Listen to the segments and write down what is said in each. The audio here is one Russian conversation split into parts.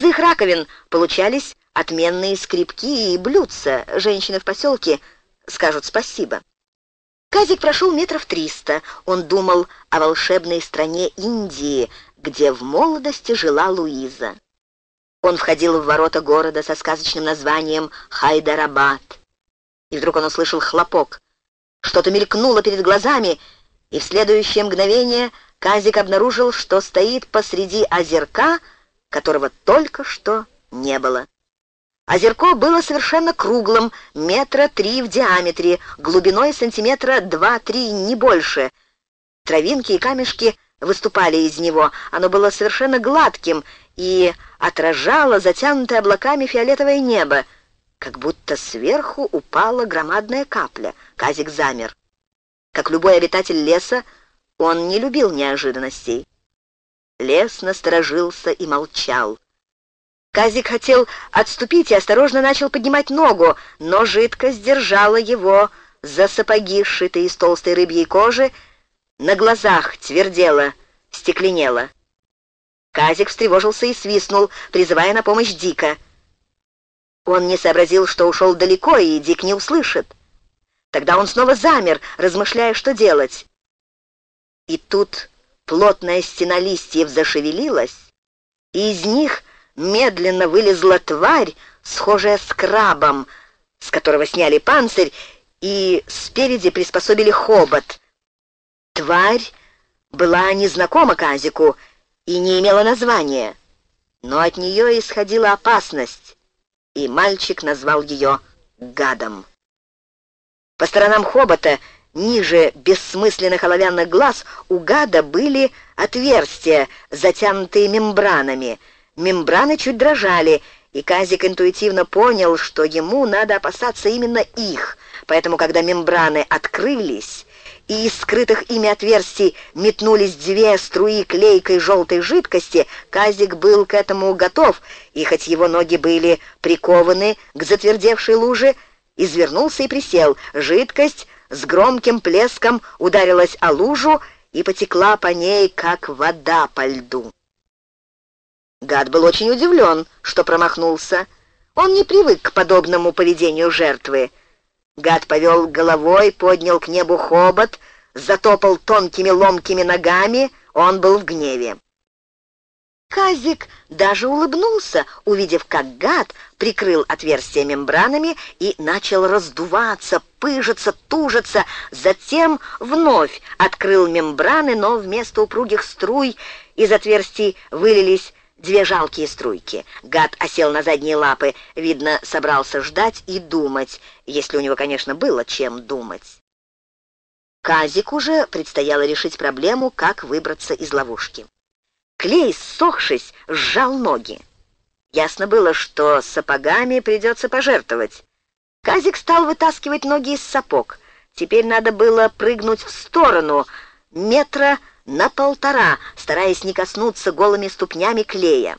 Из их раковин получались отменные скрипки и блюдца. Женщины в поселке скажут спасибо. Казик прошел метров триста. Он думал о волшебной стране Индии, где в молодости жила Луиза. Он входил в ворота города со сказочным названием Хайдарабад. И вдруг он услышал хлопок. Что-то мелькнуло перед глазами, и в следующее мгновение Казик обнаружил, что стоит посреди озерка, которого только что не было. Озерко было совершенно круглым, метра три в диаметре, глубиной сантиметра два-три, не больше. Травинки и камешки выступали из него. Оно было совершенно гладким и отражало затянутое облаками фиолетовое небо, как будто сверху упала громадная капля. Казик замер. Как любой обитатель леса, он не любил неожиданностей. Лес насторожился и молчал. Казик хотел отступить и осторожно начал поднимать ногу, но жидкость держала его за сапоги, сшитые из толстой рыбьей кожи, на глазах твердела, стекленела. Казик встревожился и свистнул, призывая на помощь Дика. Он не сообразил, что ушел далеко, и Дик не услышит. Тогда он снова замер, размышляя, что делать. И тут плотная стена листьев зашевелилась, и из них медленно вылезла тварь, схожая с крабом, с которого сняли панцирь и спереди приспособили хобот. Тварь была незнакома Казику и не имела названия, но от нее исходила опасность, и мальчик назвал ее гадом. По сторонам хобота, ниже бессмысленных оловянных глаз, у гада были отверстия, затянутые мембранами. Мембраны чуть дрожали, и Казик интуитивно понял, что ему надо опасаться именно их. Поэтому, когда мембраны открылись, и из скрытых ими отверстий метнулись две струи клейкой желтой жидкости, Казик был к этому готов, и хоть его ноги были прикованы к затвердевшей луже, извернулся и присел. Жидкость с громким плеском ударилась о лужу и потекла по ней, как вода по льду. Гад был очень удивлен, что промахнулся. Он не привык к подобному поведению жертвы. Гад повел головой, поднял к небу хобот, затопал тонкими ломкими ногами, он был в гневе. Казик даже улыбнулся, увидев, как гад прикрыл отверстие мембранами и начал раздуваться, пыжиться, тужиться, затем вновь открыл мембраны, но вместо упругих струй из отверстий вылились две жалкие струйки. Гад осел на задние лапы, видно, собрался ждать и думать, если у него, конечно, было чем думать. Казику же предстояло решить проблему, как выбраться из ловушки. Клей, ссохшись, сжал ноги. Ясно было, что сапогами придется пожертвовать. Казик стал вытаскивать ноги из сапог. Теперь надо было прыгнуть в сторону, метра на полтора, стараясь не коснуться голыми ступнями клея.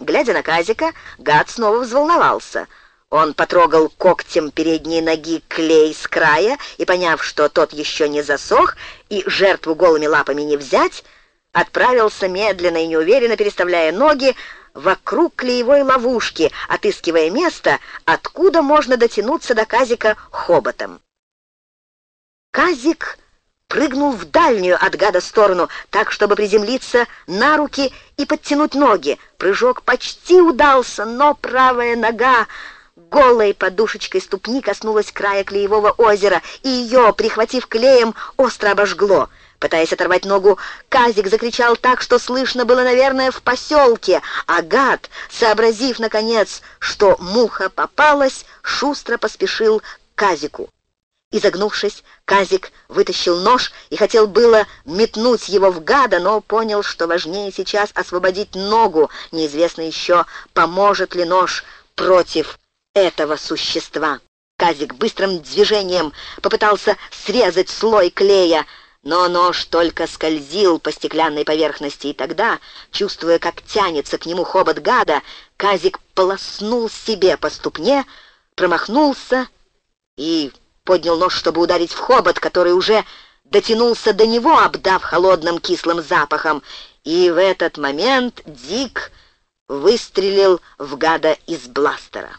Глядя на Казика, гад снова взволновался. Он потрогал когтем передней ноги клей с края и, поняв, что тот еще не засох и жертву голыми лапами не взять, отправился медленно и неуверенно, переставляя ноги, вокруг клеевой ловушки, отыскивая место, откуда можно дотянуться до Казика хоботом. Казик прыгнул в дальнюю от гада сторону, так, чтобы приземлиться на руки и подтянуть ноги. Прыжок почти удался, но правая нога голой подушечкой ступни коснулась края клеевого озера, и ее, прихватив клеем, остро обожгло — Пытаясь оторвать ногу, Казик закричал так, что слышно было, наверное, в поселке. А гад, сообразив, наконец, что муха попалась, шустро поспешил к Казику. Изогнувшись, Казик вытащил нож и хотел было метнуть его в гада, но понял, что важнее сейчас освободить ногу. Неизвестно еще, поможет ли нож против этого существа. Казик быстрым движением попытался срезать слой клея, но нож только скользил по стеклянной поверхности, и тогда, чувствуя, как тянется к нему хобот гада, Казик полоснул себе по ступне, промахнулся и поднял нож, чтобы ударить в хобот, который уже дотянулся до него, обдав холодным кислым запахом. И в этот момент Дик выстрелил в гада из бластера.